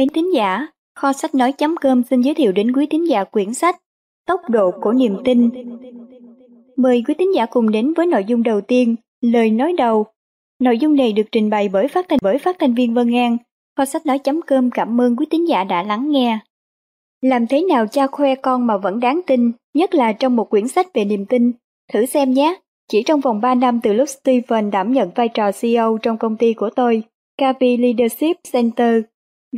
Mến tín giả, kho sách nói.com xin giới thiệu đến quý tín giả quyển sách Tốc độ của niềm tin. Mời quý tín giả cùng đến với nội dung đầu tiên, lời nói đầu. Nội dung này được trình bày bởi phát thanh bởi phát thanh viên Vân An. Kho sách nói.com cảm ơn quý tín giả đã lắng nghe. Làm thế nào cha khoe con mà vẫn đáng tin, nhất là trong một quyển sách về niềm tin. Thử xem nhé, chỉ trong vòng 3 năm từ lúc steven đảm nhận vai trò CEO trong công ty của tôi, Kavi Leadership Center,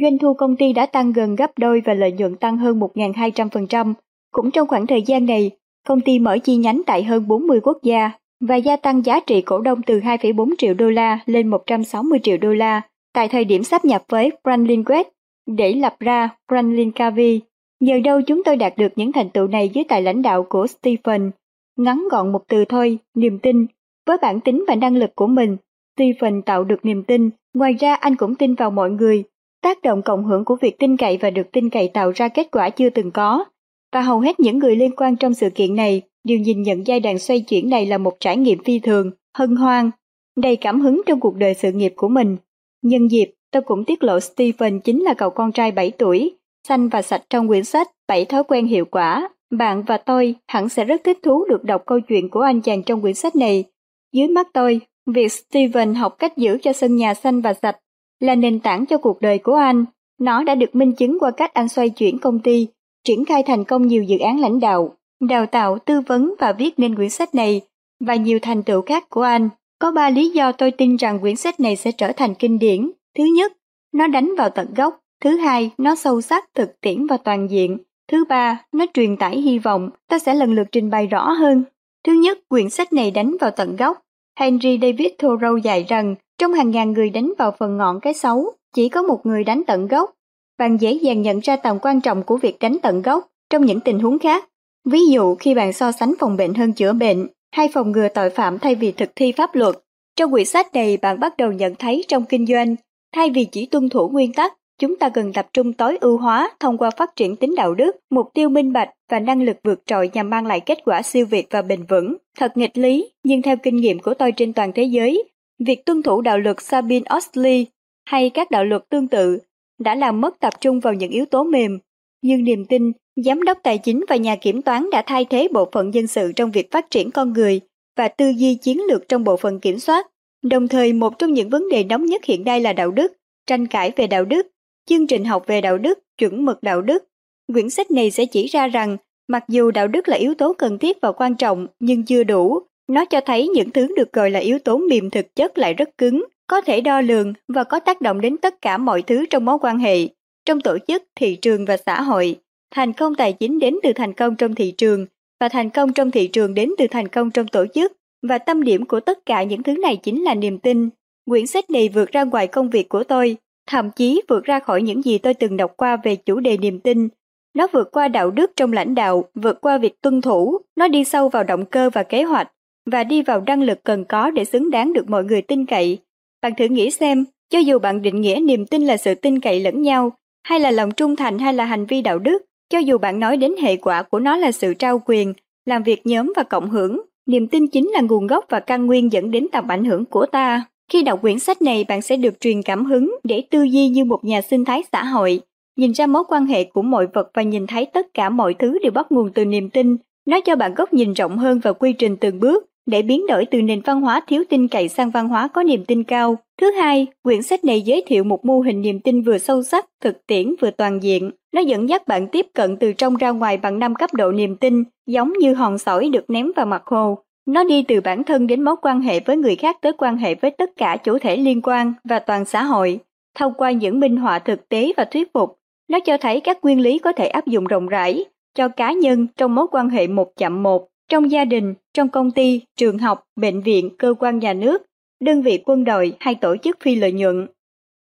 Doanh thu công ty đã tăng gần gấp đôi và lợi nhuận tăng hơn 1.200%. Cũng trong khoảng thời gian này, công ty mở chi nhánh tại hơn 40 quốc gia và gia tăng giá trị cổ đông từ 2,4 triệu đô la lên 160 triệu đô la tại thời điểm sắp nhập với Franklin West để lập ra Franklin Covey. Nhờ đâu chúng tôi đạt được những thành tựu này dưới tài lãnh đạo của Stephen. Ngắn gọn một từ thôi, niềm tin. Với bản tính và năng lực của mình, Stephen tạo được niềm tin. Ngoài ra anh cũng tin vào mọi người Tác động cộng hưởng của việc tin cậy và được tin cậy tạo ra kết quả chưa từng có. Và hầu hết những người liên quan trong sự kiện này đều nhìn nhận giai đoạn xoay chuyển này là một trải nghiệm phi thường, hân hoan, đầy cảm hứng trong cuộc đời sự nghiệp của mình. Nhân dịp, tôi cũng tiết lộ Stephen chính là cậu con trai 7 tuổi, xanh và sạch trong quyển sách 7 thói quen hiệu quả. Bạn và tôi hẳn sẽ rất thích thú được đọc câu chuyện của anh chàng trong quyển sách này. Dưới mắt tôi, việc Stephen học cách giữ cho sân nhà xanh và sạch là nền tảng cho cuộc đời của anh. Nó đã được minh chứng qua cách anh xoay chuyển công ty, triển khai thành công nhiều dự án lãnh đạo, đào tạo, tư vấn và viết nên quyển sách này và nhiều thành tựu khác của anh. Có ba lý do tôi tin rằng quyển sách này sẽ trở thành kinh điển. Thứ nhất, nó đánh vào tận gốc. Thứ hai, nó sâu sắc, thực tiễn và toàn diện. Thứ ba, nó truyền tải hy vọng. Ta sẽ lần lượt trình bày rõ hơn. Thứ nhất, quyển sách này đánh vào tận gốc. Henry David Thoreau dạy rằng trong hàng ngàn người đánh vào phần ngọn cái xấu, chỉ có một người đánh tận gốc. Bạn dễ dàng nhận ra tầm quan trọng của việc đánh tận gốc trong những tình huống khác. Ví dụ khi bạn so sánh phòng bệnh hơn chữa bệnh, hay phòng ngừa tội phạm thay vì thực thi pháp luật. Trong quyển sách này bạn bắt đầu nhận thấy trong kinh doanh, thay vì chỉ tuân thủ nguyên tắc, chúng ta cần tập trung tối ưu hóa thông qua phát triển tính đạo đức, mục tiêu minh bạch và năng lực vượt trội nhằm mang lại kết quả siêu việt và bền vững. Thật nghịch lý, nhưng theo kinh nghiệm của tôi trên toàn thế giới, Việc tuân thủ đạo luật Sabine Ostley hay các đạo luật tương tự đã làm mất tập trung vào những yếu tố mềm, như niềm tin, giám đốc tài chính và nhà kiểm toán đã thay thế bộ phận dân sự trong việc phát triển con người và tư duy chiến lược trong bộ phận kiểm soát. Đồng thời một trong những vấn đề nóng nhất hiện nay là đạo đức, tranh cãi về đạo đức, chương trình học về đạo đức, chuẩn mực đạo đức. Quyển sách này sẽ chỉ ra rằng mặc dù đạo đức là yếu tố cần thiết và quan trọng nhưng chưa đủ nó cho thấy những thứ được gọi là yếu tố mềm thực chất lại rất cứng, có thể đo lường và có tác động đến tất cả mọi thứ trong mối quan hệ, trong tổ chức, thị trường và xã hội. Thành công tài chính đến từ thành công trong thị trường và thành công trong thị trường đến từ thành công trong tổ chức và tâm điểm của tất cả những thứ này chính là niềm tin. Quyển sách này vượt ra ngoài công việc của tôi, thậm chí vượt ra khỏi những gì tôi từng đọc qua về chủ đề niềm tin. Nó vượt qua đạo đức trong lãnh đạo, vượt qua việc tuân thủ, nó đi sâu vào động cơ và kế hoạch, và đi vào năng lực cần có để xứng đáng được mọi người tin cậy. Bạn thử nghĩ xem, cho dù bạn định nghĩa niềm tin là sự tin cậy lẫn nhau, hay là lòng trung thành hay là hành vi đạo đức, cho dù bạn nói đến hệ quả của nó là sự trao quyền, làm việc nhóm và cộng hưởng, niềm tin chính là nguồn gốc và căn nguyên dẫn đến tầm ảnh hưởng của ta. Khi đọc quyển sách này bạn sẽ được truyền cảm hứng để tư duy như một nhà sinh thái xã hội, nhìn ra mối quan hệ của mọi vật và nhìn thấy tất cả mọi thứ đều bắt nguồn từ niềm tin. Nó cho bạn góc nhìn rộng hơn và quy trình từng bước để biến đổi từ nền văn hóa thiếu tin cậy sang văn hóa có niềm tin cao. Thứ hai, quyển sách này giới thiệu một mô hình niềm tin vừa sâu sắc, thực tiễn vừa toàn diện. Nó dẫn dắt bạn tiếp cận từ trong ra ngoài bằng năm cấp độ niềm tin, giống như hòn sỏi được ném vào mặt hồ. Nó đi từ bản thân đến mối quan hệ với người khác tới quan hệ với tất cả chủ thể liên quan và toàn xã hội. Thông qua những minh họa thực tế và thuyết phục, nó cho thấy các nguyên lý có thể áp dụng rộng rãi cho cá nhân trong mối quan hệ một chạm một trong gia đình, trong công ty, trường học, bệnh viện, cơ quan nhà nước, đơn vị quân đội hay tổ chức phi lợi nhuận.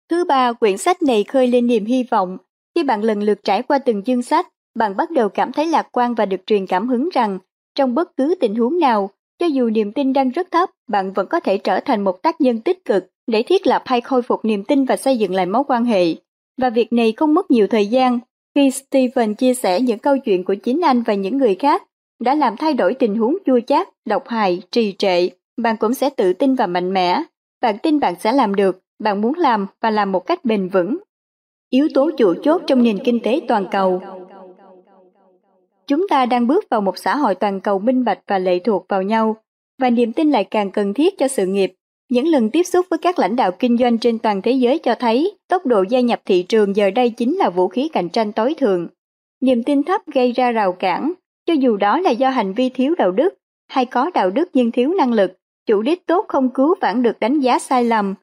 Thứ ba, quyển sách này khơi lên niềm hy vọng. Khi bạn lần lượt trải qua từng chương sách, bạn bắt đầu cảm thấy lạc quan và được truyền cảm hứng rằng trong bất cứ tình huống nào, cho dù niềm tin đang rất thấp, bạn vẫn có thể trở thành một tác nhân tích cực để thiết lập hay khôi phục niềm tin và xây dựng lại mối quan hệ. Và việc này không mất nhiều thời gian khi Stephen chia sẻ những câu chuyện của chính anh và những người khác đã làm thay đổi tình huống chua chát, độc hại, trì trệ, bạn cũng sẽ tự tin và mạnh mẽ. Bạn tin bạn sẽ làm được, bạn muốn làm và làm một cách bền vững. yếu tố chủ chốt trong nền kinh tế toàn cầu. Chúng ta đang bước vào một xã hội toàn cầu minh bạch và lệ thuộc vào nhau, và niềm tin lại càng cần thiết cho sự nghiệp. Những lần tiếp xúc với các lãnh đạo kinh doanh trên toàn thế giới cho thấy tốc độ gia nhập thị trường giờ đây chính là vũ khí cạnh tranh tối thượng. Niềm tin thấp gây ra rào cản, cho dù đó là do hành vi thiếu đạo đức hay có đạo đức nhưng thiếu năng lực, chủ đích tốt không cứu vãn được đánh giá sai lầm.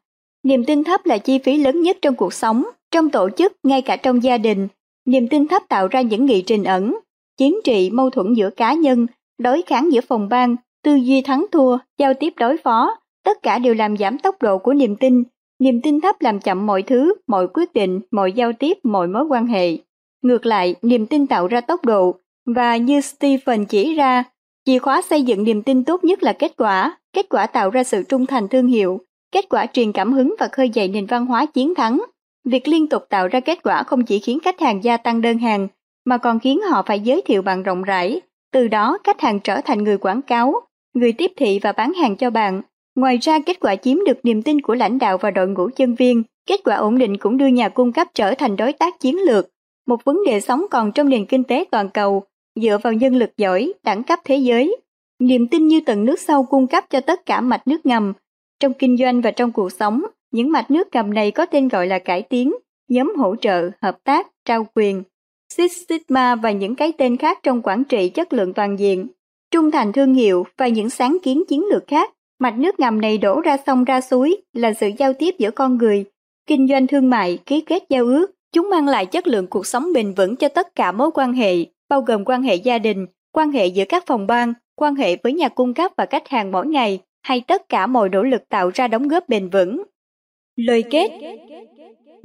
Niềm tin thấp là chi phí lớn nhất trong cuộc sống, trong tổ chức, ngay cả trong gia đình. Niềm tin thấp tạo ra những nghị trình ẩn, chính trị, mâu thuẫn giữa cá nhân, đối kháng giữa phòng ban, tư duy thắng thua, giao tiếp đối phó, tất cả đều làm giảm tốc độ của niềm tin. Niềm tin thấp làm chậm mọi thứ, mọi quyết định, mọi giao tiếp, mọi mối quan hệ. Ngược lại, niềm tin tạo ra tốc độ, và như Stephen chỉ ra, chìa khóa xây dựng niềm tin tốt nhất là kết quả, kết quả tạo ra sự trung thành thương hiệu, kết quả truyền cảm hứng và khơi dậy nền văn hóa chiến thắng. Việc liên tục tạo ra kết quả không chỉ khiến khách hàng gia tăng đơn hàng, mà còn khiến họ phải giới thiệu bạn rộng rãi. Từ đó, khách hàng trở thành người quảng cáo, người tiếp thị và bán hàng cho bạn. Ngoài ra, kết quả chiếm được niềm tin của lãnh đạo và đội ngũ nhân viên. Kết quả ổn định cũng đưa nhà cung cấp trở thành đối tác chiến lược. Một vấn đề sống còn trong nền kinh tế toàn cầu, dựa vào nhân lực giỏi, đẳng cấp thế giới. Niềm tin như tầng nước sâu cung cấp cho tất cả mạch nước ngầm. Trong kinh doanh và trong cuộc sống, những mạch nước ngầm này có tên gọi là cải tiến, nhóm hỗ trợ, hợp tác, trao quyền, Six Sigma và những cái tên khác trong quản trị chất lượng toàn diện, trung thành thương hiệu và những sáng kiến chiến lược khác. Mạch nước ngầm này đổ ra sông ra suối là sự giao tiếp giữa con người, kinh doanh thương mại, ký kết giao ước. Chúng mang lại chất lượng cuộc sống bền vững cho tất cả mối quan hệ, bao gồm quan hệ gia đình, quan hệ giữa các phòng ban, quan hệ với nhà cung cấp và khách hàng mỗi ngày, hay tất cả mọi nỗ lực tạo ra đóng góp bền vững. Lời kết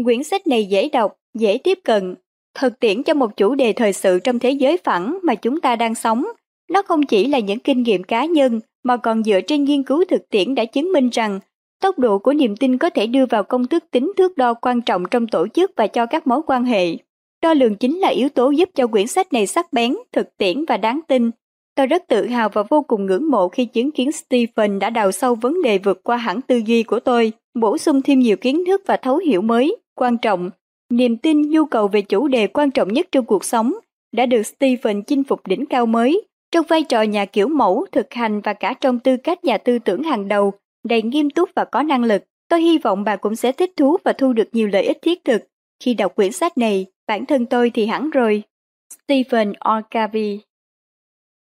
Quyển sách này dễ đọc, dễ tiếp cận, thực tiễn cho một chủ đề thời sự trong thế giới phẳng mà chúng ta đang sống. Nó không chỉ là những kinh nghiệm cá nhân mà còn dựa trên nghiên cứu thực tiễn đã chứng minh rằng tốc độ của niềm tin có thể đưa vào công thức tính thước đo quan trọng trong tổ chức và cho các mối quan hệ. Đo lường chính là yếu tố giúp cho quyển sách này sắc bén, thực tiễn và đáng tin. Tôi rất tự hào và vô cùng ngưỡng mộ khi chứng kiến Stephen đã đào sâu vấn đề vượt qua hẳn tư duy của tôi, bổ sung thêm nhiều kiến thức và thấu hiểu mới, quan trọng. Niềm tin nhu cầu về chủ đề quan trọng nhất trong cuộc sống đã được Stephen chinh phục đỉnh cao mới, trong vai trò nhà kiểu mẫu, thực hành và cả trong tư cách nhà tư tưởng hàng đầu, đầy nghiêm túc và có năng lực. Tôi hy vọng bà cũng sẽ thích thú và thu được nhiều lợi ích thiết thực khi đọc quyển sách này, bản thân tôi thì hẳn rồi. Stephen Orcavi